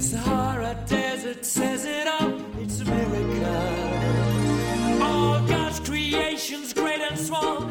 Sahara Desert says it all, it's a miracle. All God's creations, great and small.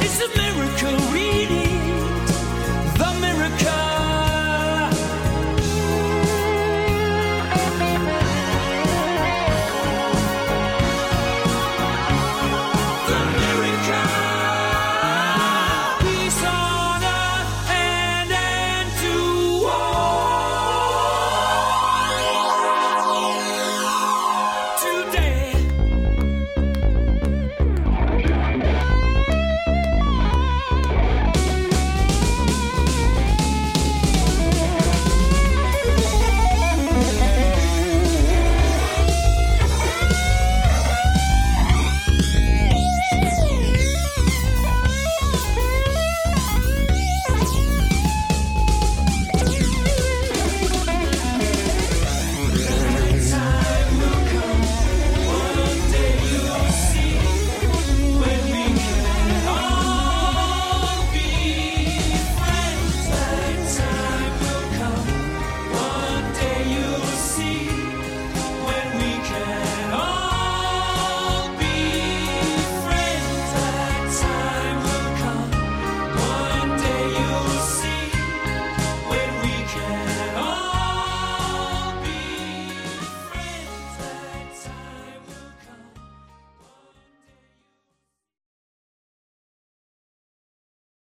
It's amazing.